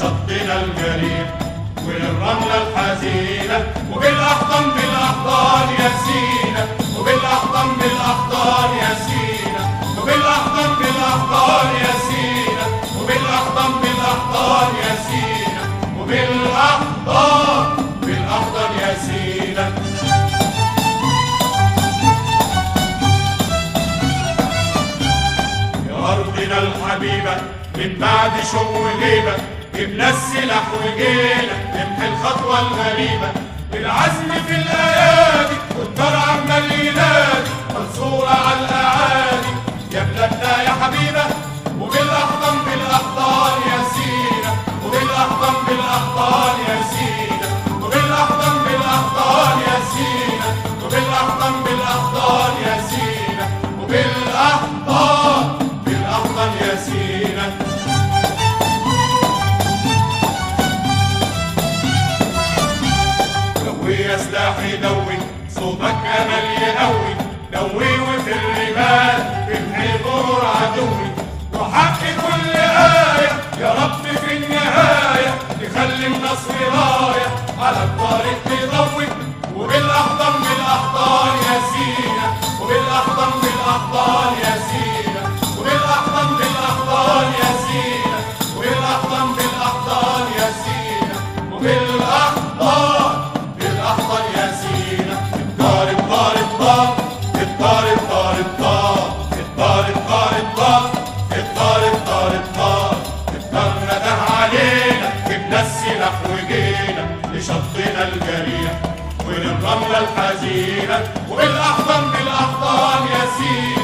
شطنا الجليل وللرملة الحزينة وبالأحضان بالأحضان يا سينا وبالأحضان بالأحضان الحبيبة من بعد شو غيبة جبنا السلاح وجينا نمحي الخطوة الغريبة. بالعزم في الأيادي والدار عمال ينادي منصورة على الأعادي. يا بلادنا يا حبيبة وبالأحضان بالأحضان يا سينا وبالأحضان بالأحضان يا صوتك امل يقوي دوي وفي الرمال تمحي غرور عدوي. وحق كل آية يا رب في النهاية تخلي النصر راية على الطريق من الرملة الحزينة والأحضان بالأحضان يسير.